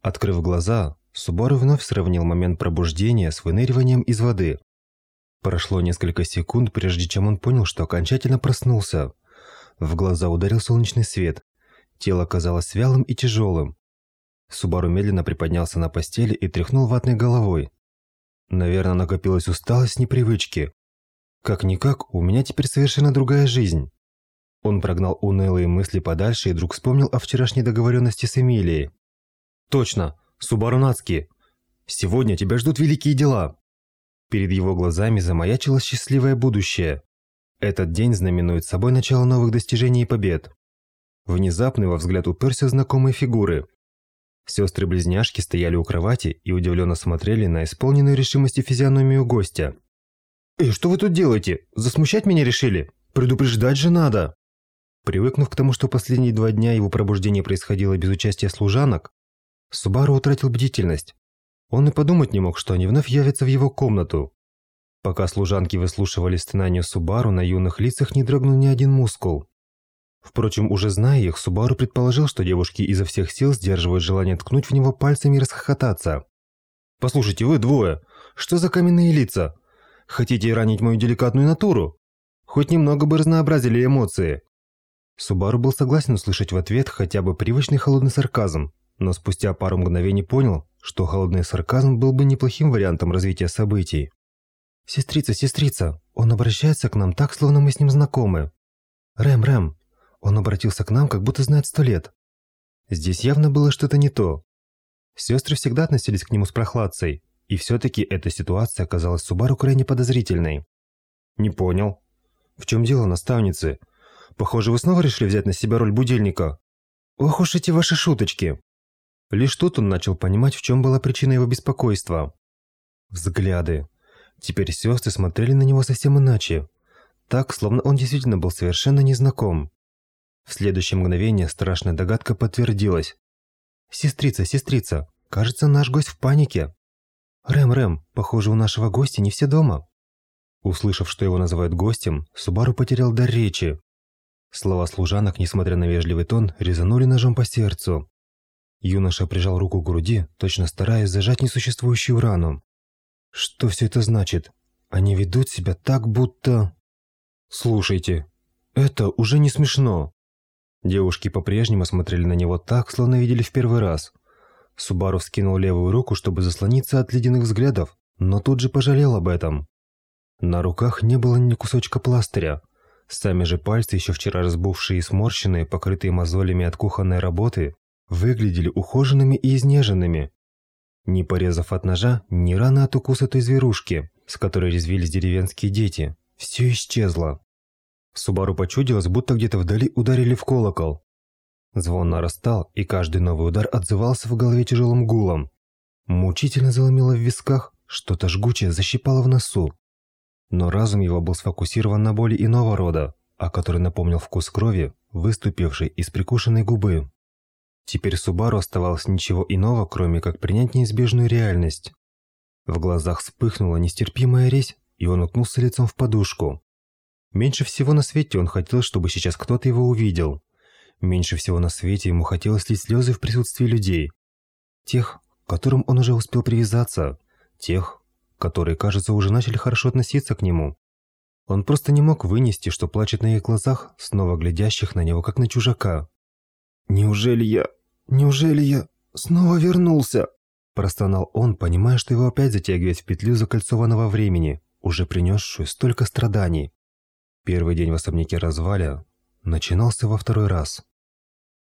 Открыв глаза, Субару вновь сравнил момент пробуждения с выныриванием из воды. Прошло несколько секунд, прежде чем он понял, что окончательно проснулся. В глаза ударил солнечный свет. Тело казалось вялым и тяжелым. Субару медленно приподнялся на постели и тряхнул ватной головой. Наверное, накопилась усталость непривычки. Как-никак, у меня теперь совершенно другая жизнь. Он прогнал унылые мысли подальше и вдруг вспомнил о вчерашней договоренности с Эмилией. «Точно! Субару! Сегодня тебя ждут великие дела!» Перед его глазами замаячило счастливое будущее. Этот день знаменует собой начало новых достижений и побед. Внезапно во взгляд уперся знакомые фигуры. Сестры-близняшки стояли у кровати и удивленно смотрели на исполненную решимости физиономию гостя. «Эй, что вы тут делаете? Засмущать меня решили? Предупреждать же надо!» Привыкнув к тому, что последние два дня его пробуждение происходило без участия служанок, Субару утратил бдительность. Он и подумать не мог, что они вновь явятся в его комнату. Пока служанки выслушивали стенание Субару, на юных лицах не дрогнул ни один мускул. Впрочем, уже зная их, Субару предположил, что девушки изо всех сил сдерживают желание ткнуть в него пальцами и расхохотаться. «Послушайте, вы двое, что за каменные лица? Хотите ранить мою деликатную натуру? Хоть немного бы разнообразили эмоции». Субару был согласен услышать в ответ хотя бы привычный холодный сарказм, но спустя пару мгновений понял, что холодный сарказм был бы неплохим вариантом развития событий. «Сестрица, сестрица, он обращается к нам так, словно мы с ним знакомы. Рэм, Рэм, он обратился к нам, как будто знает сто лет». Здесь явно было что-то не то. Сестры всегда относились к нему с прохладцей, и все-таки эта ситуация оказалась Субару крайне подозрительной. «Не понял. В чем дело, наставницы? Похоже, вы снова решили взять на себя роль будильника. Ох уж эти ваши шуточки!» Лишь тут он начал понимать, в чем была причина его беспокойства. Взгляды. Теперь сестры смотрели на него совсем иначе. Так, словно он действительно был совершенно незнаком. В следующее мгновение страшная догадка подтвердилась. «Сестрица, сестрица, кажется, наш гость в панике». «Рэм, Рэм, похоже, у нашего гостя не все дома». Услышав, что его называют гостем, Субару потерял дар речи. Слова служанок, несмотря на вежливый тон, резанули ножом по сердцу. Юноша прижал руку к груди, точно стараясь зажать несуществующую рану. Что все это значит? Они ведут себя так, будто... Слушайте, это уже не смешно. Девушки по-прежнему смотрели на него так, словно видели в первый раз. Субару скинул левую руку, чтобы заслониться от ледяных взглядов, но тут же пожалел об этом. На руках не было ни кусочка пластыря. Сами же пальцы, еще вчера разбухшие и сморщенные, покрытые мозолями от кухонной работы, выглядели ухоженными и изнеженными. Не порезав от ножа, ни раны от укуса той зверушки, с которой резвились деревенские дети, все исчезло. Субару почудилось, будто где-то вдали ударили в колокол. Звон нарастал, и каждый новый удар отзывался в голове тяжелым гулом. Мучительно заломило в висках, что-то жгучее защипало в носу. Но разум его был сфокусирован на боли иного рода, о которой напомнил вкус крови, выступившей из прикушенной губы. Теперь Субару оставалось ничего иного, кроме как принять неизбежную реальность. В глазах вспыхнула нестерпимая резь, и он уткнулся лицом в подушку. Меньше всего на свете он хотел, чтобы сейчас кто-то его увидел. Меньше всего на свете ему хотелось лить слезы в присутствии людей. Тех, к которым он уже успел привязаться. Тех, которые, кажется, уже начали хорошо относиться к нему. Он просто не мог вынести, что плачет на их глазах, снова глядящих на него, как на чужака. «Неужели я «Неужели я снова вернулся?» Простонал он, понимая, что его опять затягивает в петлю закольцованного времени, уже принесшую столько страданий. Первый день в особняке разваля начинался во второй раз.